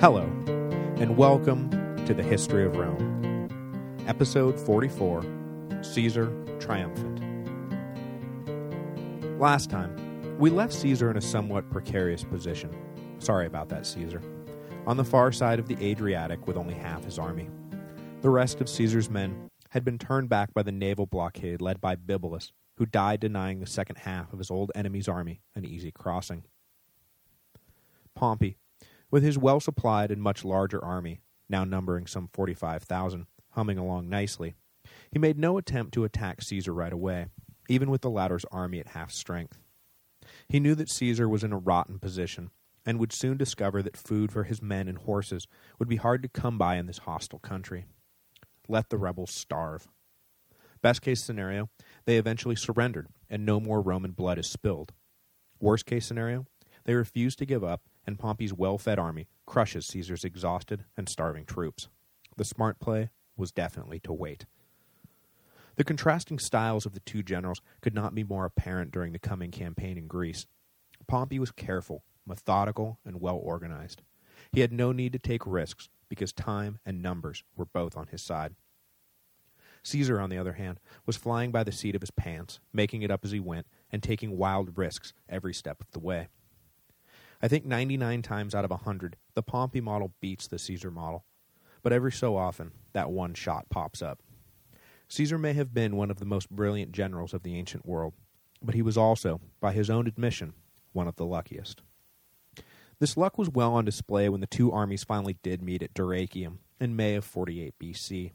Hello, and welcome to the History of Rome, Episode 44, Caesar Triumphant. Last time, we left Caesar in a somewhat precarious position. Sorry about that, Caesar. On the far side of the Adriatic with only half his army. The rest of Caesar's men had been turned back by the naval blockade led by Bibulus, who died denying the second half of his old enemy's army an easy crossing. Pompey, with his well-supplied and much larger army, now numbering some 45,000, humming along nicely, he made no attempt to attack Caesar right away, even with the latter's army at half strength. He knew that Caesar was in a rotten position, and would soon discover that food for his men and horses would be hard to come by in this hostile country. Let the rebels starve. Best case scenario, they eventually surrendered, and no more Roman blood is spilled. Worst case scenario, they refuse to give up and Pompey's well-fed army crushes Caesar's exhausted and starving troops. The smart play was definitely to wait. The contrasting styles of the two generals could not be more apparent during the coming campaign in Greece. Pompey was careful, methodical, and well-organized. He had no need to take risks because time and numbers were both on his side. Caesar, on the other hand, was flying by the seat of his pants, making it up as he went, and taking wild risks every step of the way. I think 99 times out of 100, the Pompey model beats the Caesar model. But every so often, that one shot pops up. Caesar may have been one of the most brilliant generals of the ancient world, but he was also, by his own admission, one of the luckiest. This luck was well on display when the two armies finally did meet at Dyrrachium in May of 48 BC.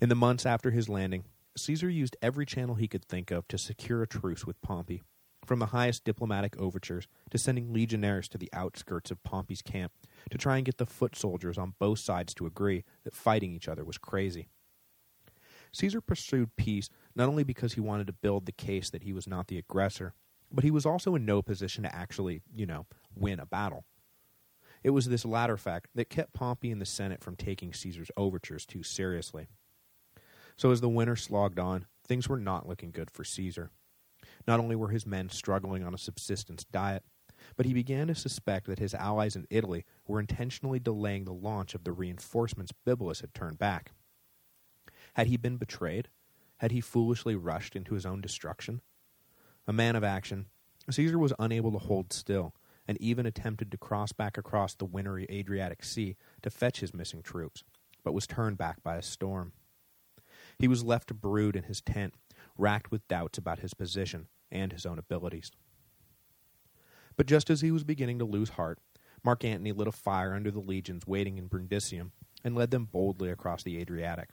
In the months after his landing, Caesar used every channel he could think of to secure a truce with Pompey from the highest diplomatic overtures to sending legionnaires to the outskirts of Pompey's camp to try and get the foot soldiers on both sides to agree that fighting each other was crazy. Caesar pursued peace not only because he wanted to build the case that he was not the aggressor, but he was also in no position to actually, you know, win a battle. It was this latter fact that kept Pompey and the Senate from taking Caesar's overtures too seriously. So as the winter slogged on, things were not looking good for Caesar. Not only were his men struggling on a subsistence diet, but he began to suspect that his allies in Italy were intentionally delaying the launch of the reinforcements Bibulus had turned back. Had he been betrayed? Had he foolishly rushed into his own destruction? A man of action, Caesar was unable to hold still, and even attempted to cross back across the wintry Adriatic Sea to fetch his missing troops, but was turned back by a storm. He was left to brood in his tent, racked with doubts about his position and his own abilities. But just as he was beginning to lose heart, Mark Antony lit a fire under the legions waiting in Brundisium and led them boldly across the Adriatic.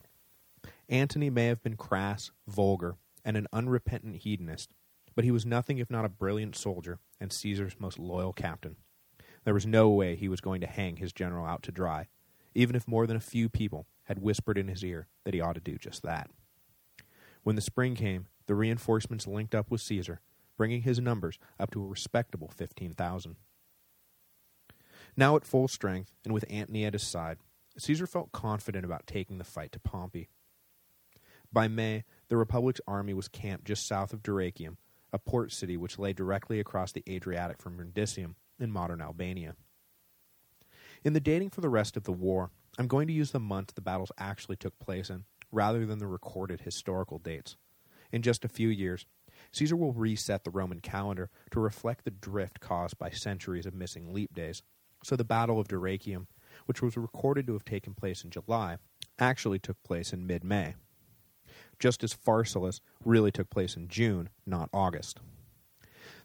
Antony may have been crass, vulgar, and an unrepentant hedonist, but he was nothing if not a brilliant soldier and Caesar's most loyal captain. There was no way he was going to hang his general out to dry, even if more than a few people had whispered in his ear that he ought to do just that. When the spring came, the reinforcements linked up with Caesar, bringing his numbers up to a respectable 15,000. Now at full strength, and with Antony at his side, Caesar felt confident about taking the fight to Pompey. By May, the Republic's army was camped just south of Dyrrachium, a port city which lay directly across the Adriatic from Brundisium in modern Albania. In the dating for the rest of the war, I'm going to use the month the battles actually took place in, rather than the recorded historical dates. In just a few years, Caesar will reset the Roman calendar to reflect the drift caused by centuries of missing leap days, so the Battle of Dyrrachium, which was recorded to have taken place in July, actually took place in mid-May, just as Pharsalus really took place in June, not August.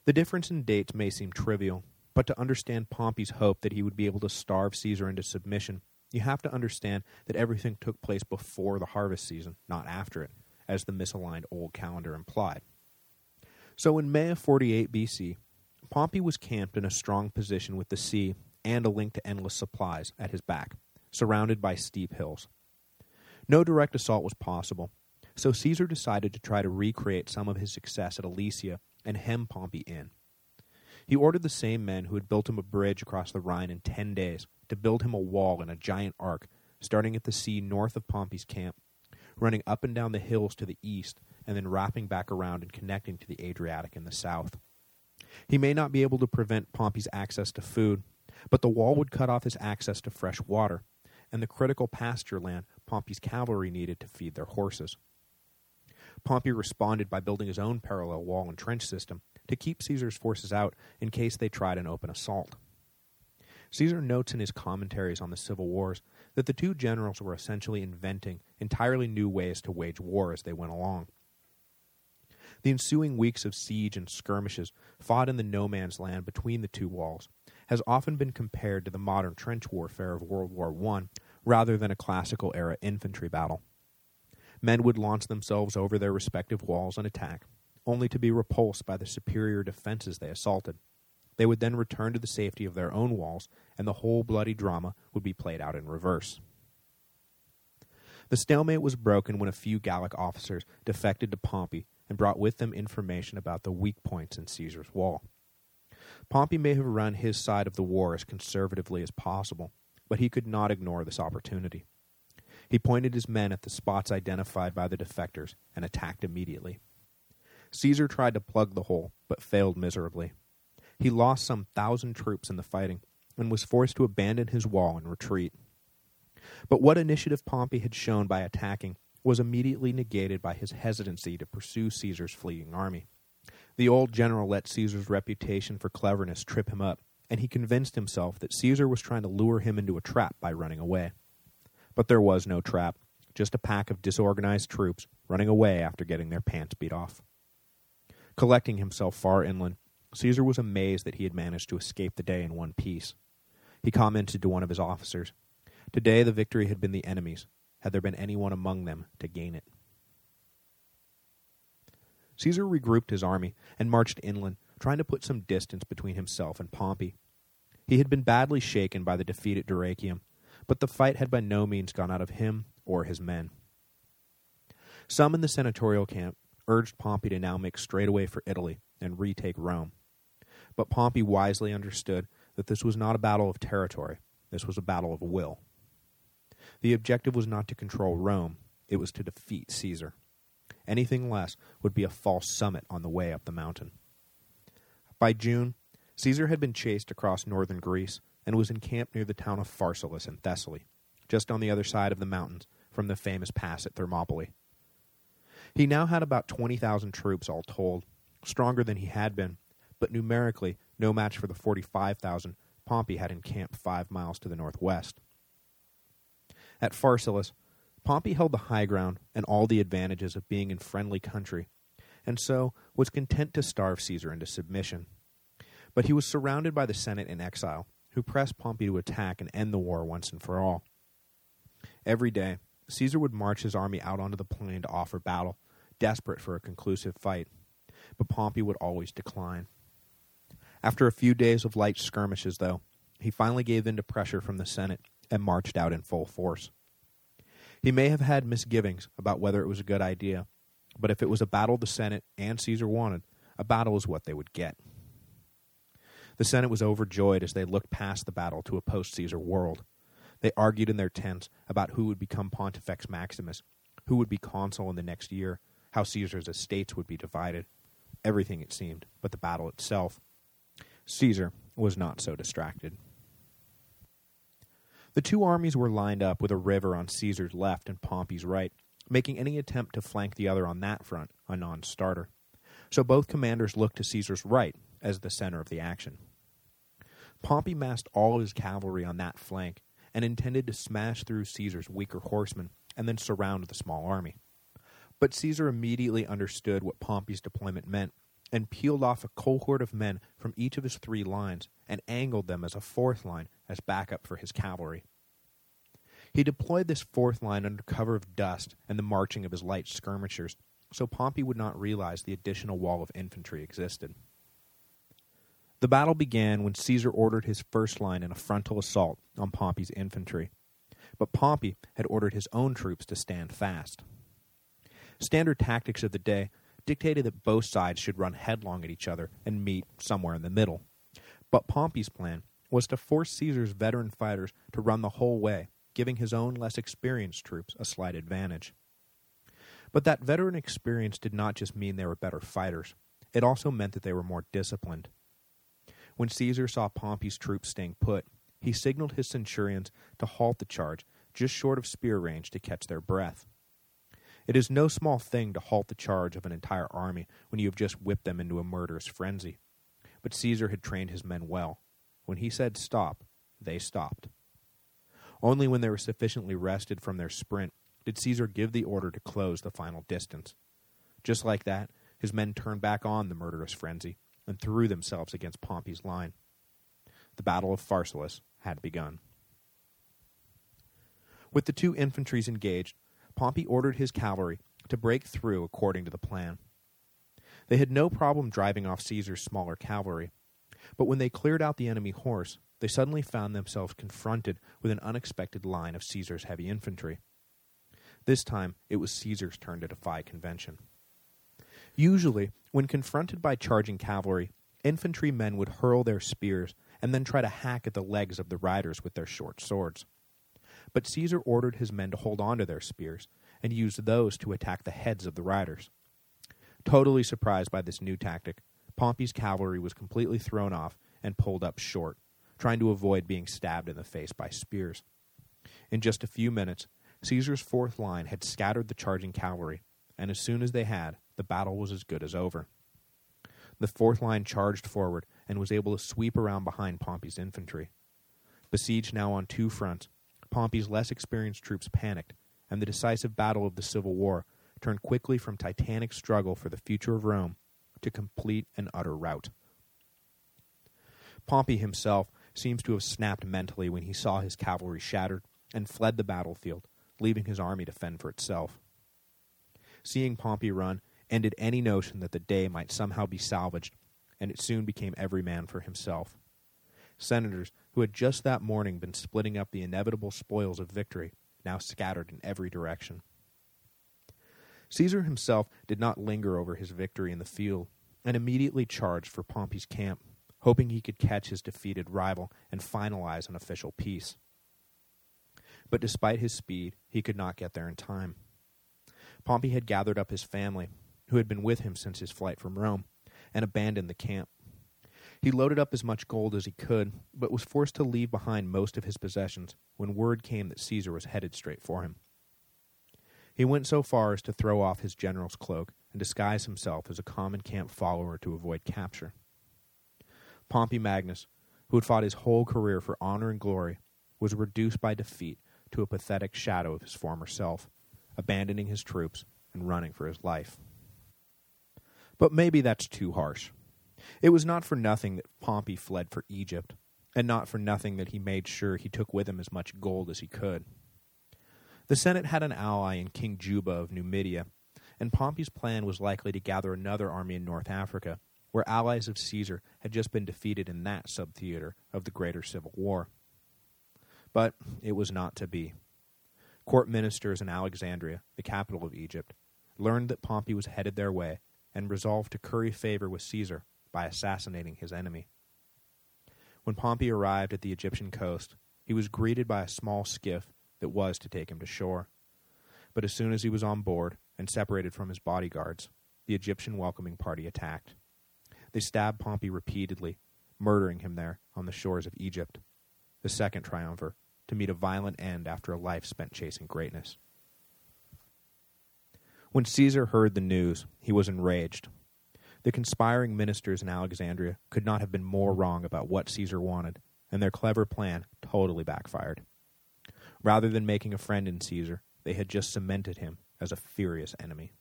The difference in dates may seem trivial, but to understand Pompey's hope that he would be able to starve Caesar into submission you have to understand that everything took place before the harvest season, not after it, as the misaligned old calendar implied. So in May of 48 BC, Pompey was camped in a strong position with the sea and a link to endless supplies at his back, surrounded by steep hills. No direct assault was possible, so Caesar decided to try to recreate some of his success at Alesia and hem Pompey in. He ordered the same men who had built him a bridge across the Rhine in ten days to build him a wall in a giant arc, starting at the sea north of Pompey's camp, running up and down the hills to the east, and then wrapping back around and connecting to the Adriatic in the south. He may not be able to prevent Pompey's access to food, But the wall would cut off his access to fresh water, and the critical pasture land Pompey's cavalry needed to feed their horses. Pompey responded by building his own parallel wall and trench system to keep Caesar's forces out in case they tried an open assault. Caesar notes in his commentaries on the civil wars that the two generals were essentially inventing entirely new ways to wage war as they went along. The ensuing weeks of siege and skirmishes fought in the no-man's land between the two walls has often been compared to the modern trench warfare of World War I rather than a classical era infantry battle. Men would launch themselves over their respective walls and attack, only to be repulsed by the superior defenses they assaulted. They would then return to the safety of their own walls, and the whole bloody drama would be played out in reverse. The stalemate was broken when a few Gallic officers defected to Pompey and brought with them information about the weak points in Caesar's wall. Pompey may have run his side of the war as conservatively as possible, but he could not ignore this opportunity. He pointed his men at the spots identified by the defectors and attacked immediately. Caesar tried to plug the hole, but failed miserably. He lost some thousand troops in the fighting, and was forced to abandon his wall and retreat. But what initiative Pompey had shown by attacking was immediately negated by his hesitancy to pursue Caesar's fleeing army. The old general let Caesar's reputation for cleverness trip him up, and he convinced himself that Caesar was trying to lure him into a trap by running away. But there was no trap, just a pack of disorganized troops running away after getting their pants beat off. Collecting himself far inland, Caesar was amazed that he had managed to escape the day in one piece. He commented to one of his officers, Today the victory had been the enemy's, had there been anyone among them to gain it. Caesar regrouped his army and marched inland, trying to put some distance between himself and Pompey. He had been badly shaken by the defeat at Dyrrachium, but the fight had by no means gone out of him or his men. Some in the senatorial camp urged Pompey to now make straight away for Italy and retake Rome. But Pompey wisely understood that this was not a battle of territory, this was a battle of will. The objective was not to control Rome, it was to defeat Caesar. Anything less would be a false summit on the way up the mountain. By June, Caesar had been chased across northern Greece and was encamped near the town of Pharsalus in Thessaly, just on the other side of the mountains from the famous pass at Thermopylae. He now had about 20,000 troops all told, stronger than he had been, but numerically no match for the 45,000 Pompey had encamped five miles to the northwest. At Pharsalus, Pompey held the high ground and all the advantages of being in friendly country, and so was content to starve Caesar into submission. But he was surrounded by the Senate in exile, who pressed Pompey to attack and end the war once and for all. Every day, Caesar would march his army out onto the plain to offer battle, desperate for a conclusive fight, but Pompey would always decline. After a few days of light skirmishes, though, he finally gave in to pressure from the Senate and marched out in full force. He may have had misgivings about whether it was a good idea, but if it was a battle the Senate and Caesar wanted, a battle was what they would get. The Senate was overjoyed as they looked past the battle to a post-Caesar world. They argued in their tents about who would become Pontifex Maximus, who would be consul in the next year, how Caesar's estates would be divided. Everything, it seemed, but the battle itself. Caesar was not so distracted. The two armies were lined up with a river on Caesar's left and Pompey's right, making any attempt to flank the other on that front a non-starter. So both commanders looked to Caesar's right as the center of the action. Pompey massed all his cavalry on that flank and intended to smash through Caesar's weaker horsemen and then surround the small army. But Caesar immediately understood what Pompey's deployment meant and peeled off a cohort of men from each of his three lines and angled them as a fourth line as backup for his cavalry. He deployed this fourth line under cover of dust and the marching of his light skirmishers, so Pompey would not realize the additional wall of infantry existed. The battle began when Caesar ordered his first line in a frontal assault on Pompey's infantry, but Pompey had ordered his own troops to stand fast. Standard tactics of the day dictated that both sides should run headlong at each other and meet somewhere in the middle. But Pompey's plan was to force Caesar's veteran fighters to run the whole way, giving his own less experienced troops a slight advantage. But that veteran experience did not just mean they were better fighters. It also meant that they were more disciplined. When Caesar saw Pompey's troops staying put, he signaled his centurions to halt the charge just short of spear range to catch their breath. It is no small thing to halt the charge of an entire army when you have just whipped them into a murderous frenzy. But Caesar had trained his men well. When he said stop, they stopped. Only when they were sufficiently rested from their sprint did Caesar give the order to close the final distance. Just like that, his men turned back on the murderous frenzy and threw themselves against Pompey's line. The Battle of Pharsalus had begun. With the two infantries engaged, Pompey ordered his cavalry to break through according to the plan. They had no problem driving off Caesar's smaller cavalry, but when they cleared out the enemy horse, they suddenly found themselves confronted with an unexpected line of Caesar's heavy infantry. This time, it was Caesar's turn to defy convention. Usually, when confronted by charging cavalry, infantrymen would hurl their spears and then try to hack at the legs of the riders with their short swords. But Caesar ordered his men to hold on to their spears and use those to attack the heads of the riders. Totally surprised by this new tactic, Pompey's cavalry was completely thrown off and pulled up short, trying to avoid being stabbed in the face by spears. In just a few minutes, Caesar's fourth line had scattered the charging cavalry, and as soon as they had, the battle was as good as over. The fourth line charged forward and was able to sweep around behind Pompey's infantry. Besieged now on two fronts, Pompey's less experienced troops panicked, and the decisive battle of the Civil War turned quickly from titanic struggle for the future of Rome to complete and utter rout. Pompey himself seems to have snapped mentally when he saw his cavalry shattered and fled the battlefield, leaving his army to fend for itself. Seeing Pompey run ended any notion that the day might somehow be salvaged, and it soon became every man for himself. Senators who had just that morning been splitting up the inevitable spoils of victory, now scattered in every direction. Caesar himself did not linger over his victory in the field, and immediately charged for Pompey's camp, hoping he could catch his defeated rival and finalize an official peace. But despite his speed, he could not get there in time. Pompey had gathered up his family, who had been with him since his flight from Rome, and abandoned the camp. He loaded up as much gold as he could, but was forced to leave behind most of his possessions when word came that Caesar was headed straight for him. He went so far as to throw off his general's cloak and disguise himself as a common camp follower to avoid capture. Pompey Magnus, who had fought his whole career for honor and glory, was reduced by defeat to a pathetic shadow of his former self, abandoning his troops and running for his life. But maybe that's too harsh. It was not for nothing that Pompey fled for Egypt, and not for nothing that he made sure he took with him as much gold as he could. The Senate had an ally in King Juba of Numidia, and Pompey's plan was likely to gather another army in North Africa, where allies of Caesar had just been defeated in that sub-theater of the greater civil war. But it was not to be. Court ministers in Alexandria, the capital of Egypt, learned that Pompey was headed their way and resolved to curry favor with Caesar by assassinating his enemy. When Pompey arrived at the Egyptian coast, he was greeted by a small skiff that was to take him to shore. But as soon as he was on board and separated from his bodyguards, the Egyptian welcoming party attacked. They stabbed Pompey repeatedly, murdering him there on the shores of Egypt, the second triumvir, to meet a violent end after a life spent chasing greatness. When Caesar heard the news, he was enraged the conspiring ministers in Alexandria could not have been more wrong about what Caesar wanted, and their clever plan totally backfired. Rather than making a friend in Caesar, they had just cemented him as a furious enemy.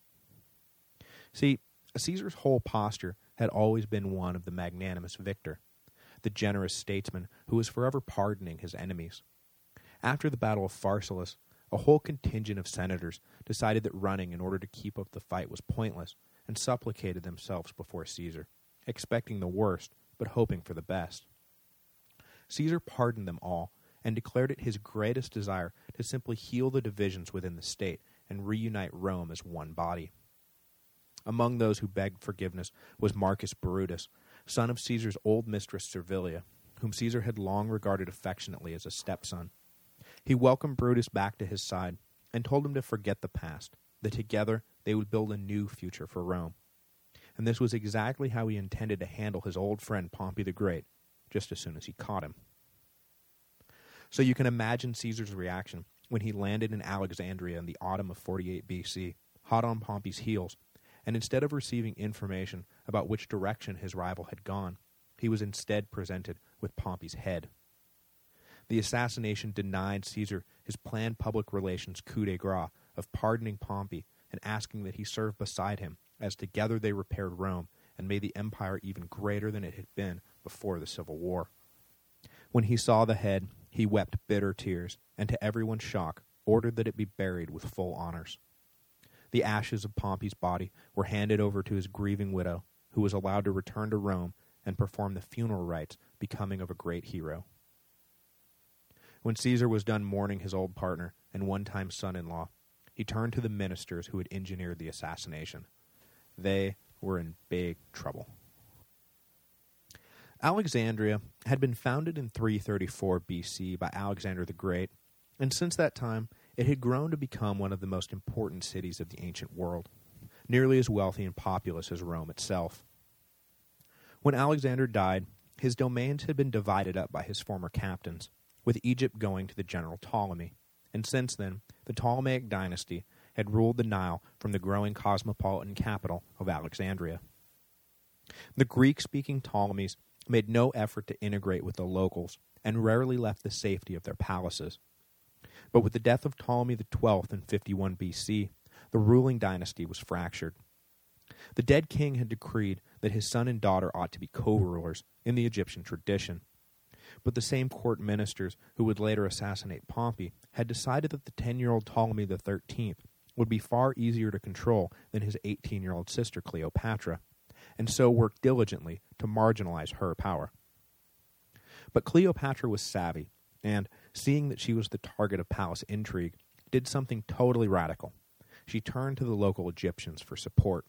See, Caesar's whole posture had always been one of the magnanimous victor, the generous statesman who was forever pardoning his enemies. After the Battle of Pharsalus, a whole contingent of senators decided that running in order to keep up the fight was pointless and supplicated themselves before Caesar, expecting the worst, but hoping for the best. Caesar pardoned them all, and declared it his greatest desire to simply heal the divisions within the state and reunite Rome as one body. Among those who begged forgiveness was Marcus Brutus, son of Caesar's old mistress Servilia, whom Caesar had long regarded affectionately as a stepson. He welcomed Brutus back to his side and told him to forget the past, that together they would build a new future for Rome. And this was exactly how he intended to handle his old friend Pompey the Great just as soon as he caught him. So you can imagine Caesar's reaction when he landed in Alexandria in the autumn of 48 BC, hot on Pompey's heels, and instead of receiving information about which direction his rival had gone, he was instead presented with Pompey's head. The assassination denied Caesar his planned public relations coup de grace of pardoning Pompey and asking that he serve beside him as together they repaired Rome and made the empire even greater than it had been before the Civil War. When he saw the head, he wept bitter tears, and to everyone's shock, ordered that it be buried with full honors. The ashes of Pompey's body were handed over to his grieving widow, who was allowed to return to Rome and perform the funeral rites becoming of a great hero. When Caesar was done mourning his old partner and one-time son-in-law, he turned to the ministers who had engineered the assassination. They were in big trouble. Alexandria had been founded in 334 BC by Alexander the Great, and since that time it had grown to become one of the most important cities of the ancient world, nearly as wealthy and populous as Rome itself. When Alexander died, his domains had been divided up by his former captains, with Egypt going to the general Ptolemy, and since then, the Ptolemaic dynasty had ruled the Nile from the growing cosmopolitan capital of Alexandria. The Greek-speaking Ptolemies made no effort to integrate with the locals, and rarely left the safety of their palaces. But with the death of Ptolemy XII in 51 BC, the ruling dynasty was fractured. The dead king had decreed that his son and daughter ought to be co-rulers in the Egyptian tradition. But the same court ministers who would later assassinate Pompey had decided that the 10-year-old Ptolemy XIII would be far easier to control than his 18-year-old sister Cleopatra, and so worked diligently to marginalize her power. But Cleopatra was savvy, and, seeing that she was the target of palace intrigue, did something totally radical. She turned to the local Egyptians for support.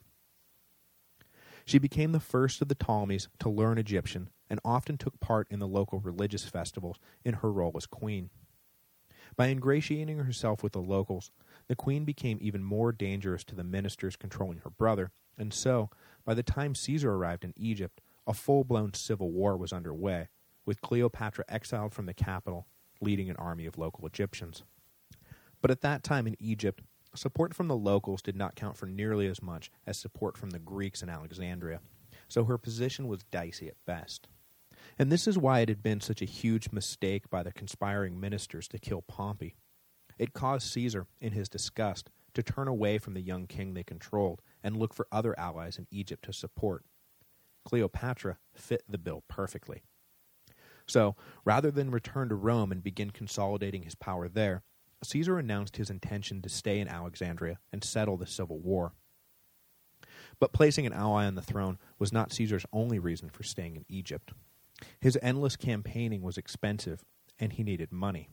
She became the first of the Ptolemies to learn Egyptian and often took part in the local religious festivals in her role as queen. By ingratiating herself with the locals, the queen became even more dangerous to the ministers controlling her brother, and so, by the time Caesar arrived in Egypt, a full-blown civil war was underway, with Cleopatra exiled from the capital, leading an army of local Egyptians. But at that time in Egypt, support from the locals did not count for nearly as much as support from the Greeks in Alexandria, so her position was dicey at best. And this is why it had been such a huge mistake by the conspiring ministers to kill Pompey. It caused Caesar, in his disgust, to turn away from the young king they controlled and look for other allies in Egypt to support. Cleopatra fit the bill perfectly. So, rather than return to Rome and begin consolidating his power there, Caesar announced his intention to stay in Alexandria and settle the civil war. But placing an ally on the throne was not Caesar's only reason for staying in Egypt. His endless campaigning was expensive, and he needed money.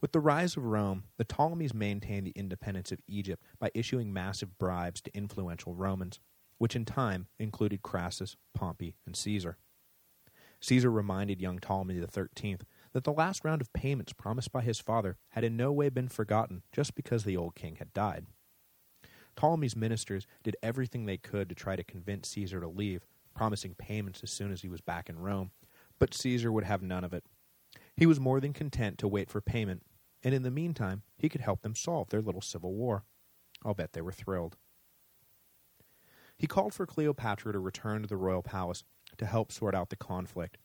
With the rise of Rome, the Ptolemies maintained the independence of Egypt by issuing massive bribes to influential Romans, which in time included Crassus, Pompey, and Caesar. Caesar reminded young Ptolemy XIII that the last round of payments promised by his father had in no way been forgotten just because the old king had died. Ptolemy's ministers did everything they could to try to convince Caesar to leave, promising payments as soon as he was back in Rome, but Caesar would have none of it. He was more than content to wait for payment and in the meantime, he could help them solve their little civil war. I'll bet they were thrilled. He called for Cleopatra to return to the royal palace to help sort out the conflict.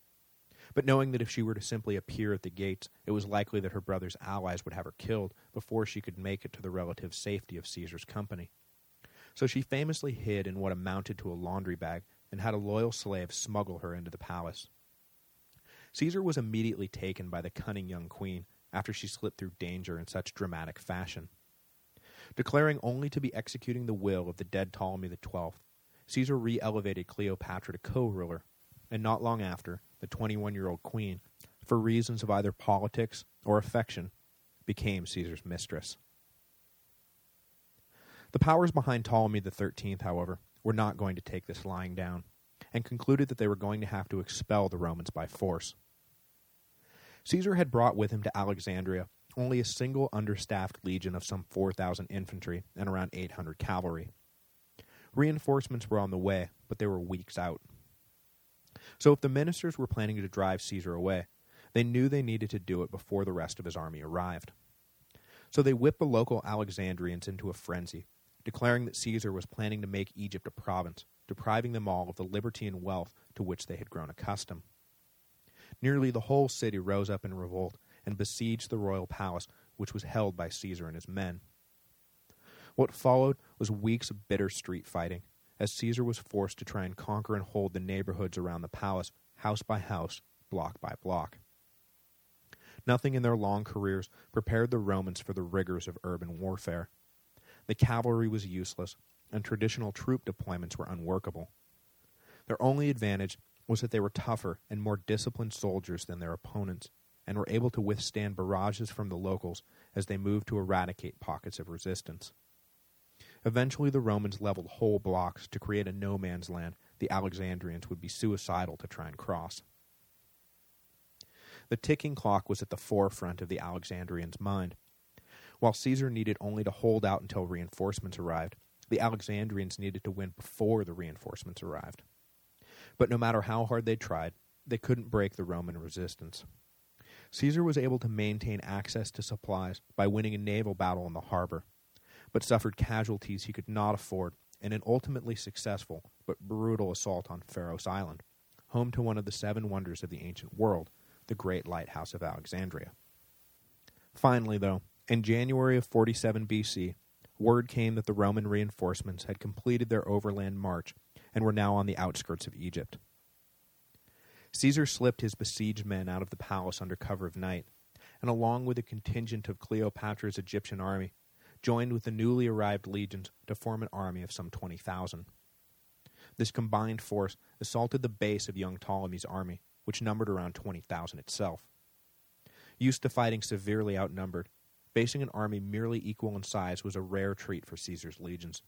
But knowing that if she were to simply appear at the gates, it was likely that her brother's allies would have her killed before she could make it to the relative safety of Caesar's company. So she famously hid in what amounted to a laundry bag and had a loyal slave smuggle her into the palace. Caesar was immediately taken by the cunning young queen after she slipped through danger in such dramatic fashion. Declaring only to be executing the will of the dead Ptolemy XII, Caesar re-elevated Cleopatra to co-ruler, and not long after, the 21-year-old queen, for reasons of either politics or affection, became Caesar's mistress. The powers behind Ptolemy XIII, however, were not going to take this lying down, and concluded that they were going to have to expel the Romans by force. Caesar had brought with him to Alexandria only a single understaffed legion of some 4,000 infantry and around 800 cavalry. Reinforcements were on the way, but they were weeks out. So if the ministers were planning to drive Caesar away, they knew they needed to do it before the rest of his army arrived. So they whipped the local Alexandrians into a frenzy, declaring that Caesar was planning to make Egypt a province, depriving them all of the liberty and wealth to which they had grown accustomed. Nearly the whole city rose up in revolt and besieged the royal palace, which was held by Caesar and his men. What followed was weeks of bitter street fighting, as Caesar was forced to try and conquer and hold the neighborhoods around the palace, house by house, block by block. Nothing in their long careers prepared the Romans for the rigors of urban warfare. The cavalry was useless, and traditional troop deployments were unworkable. Their only advantage was that they were tougher and more disciplined soldiers than their opponents, and were able to withstand barrages from the locals as they moved to eradicate pockets of resistance. Eventually the Romans leveled whole blocks to create a no-man's land the Alexandrians would be suicidal to try and cross. The ticking clock was at the forefront of the Alexandrians' mind. While Caesar needed only to hold out until reinforcements arrived, the Alexandrians needed to win before the reinforcements arrived. But no matter how hard they tried, they couldn't break the Roman resistance. Caesar was able to maintain access to supplies by winning a naval battle in the harbor, but suffered casualties he could not afford in an ultimately successful but brutal assault on Pharos Island, home to one of the seven wonders of the ancient world, the Great Lighthouse of Alexandria. Finally, though, in January of 47 BC, word came that the Roman reinforcements had completed their overland march and were now on the outskirts of Egypt. Caesar slipped his besieged men out of the palace under cover of night, and along with a contingent of Cleopatra's Egyptian army, joined with the newly arrived legions to form an army of some 20,000. This combined force assaulted the base of young Ptolemy's army, which numbered around 20,000 itself. Used to fighting severely outnumbered, facing an army merely equal in size was a rare treat for Caesar's legions.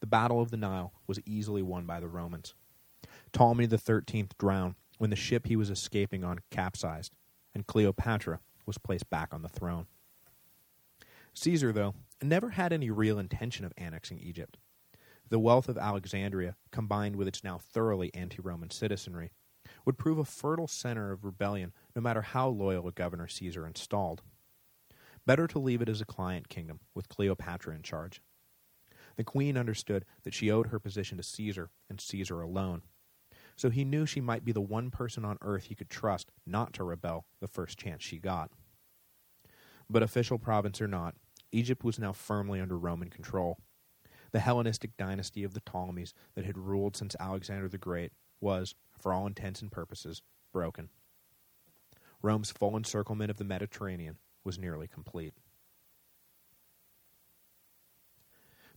The Battle of the Nile was easily won by the Romans. Ptolemy XIII drowned when the ship he was escaping on capsized, and Cleopatra was placed back on the throne. Caesar, though, never had any real intention of annexing Egypt. The wealth of Alexandria, combined with its now thoroughly anti-Roman citizenry, would prove a fertile center of rebellion no matter how loyal a governor Caesar installed. Better to leave it as a client kingdom, with Cleopatra in charge. The queen understood that she owed her position to Caesar, and Caesar alone. So he knew she might be the one person on earth he could trust not to rebel the first chance she got. But official province or not, Egypt was now firmly under Roman control. The Hellenistic dynasty of the Ptolemies that had ruled since Alexander the Great was, for all intents and purposes, broken. Rome's full encirclement of the Mediterranean was nearly complete.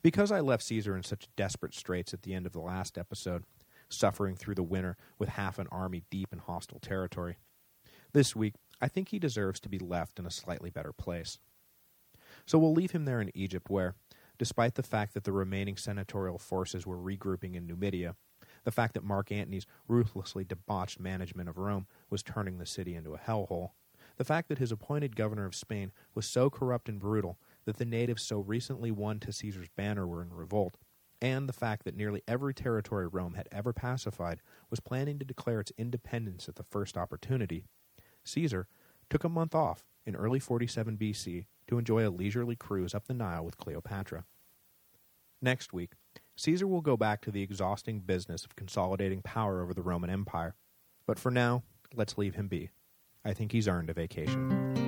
Because I left Caesar in such desperate straits at the end of the last episode, suffering through the winter with half an army deep in hostile territory, this week I think he deserves to be left in a slightly better place. So we'll leave him there in Egypt where, despite the fact that the remaining senatorial forces were regrouping in Numidia, the fact that Mark Antony's ruthlessly debauched management of Rome was turning the city into a hellhole, the fact that his appointed governor of Spain was so corrupt and brutal that the natives so recently won to Caesar's banner were in revolt, and the fact that nearly every territory Rome had ever pacified was planning to declare its independence at the first opportunity, Caesar took a month off in early 47 BC to enjoy a leisurely cruise up the Nile with Cleopatra. Next week, Caesar will go back to the exhausting business of consolidating power over the Roman Empire, but for now, let's leave him be. I think he's earned a vacation.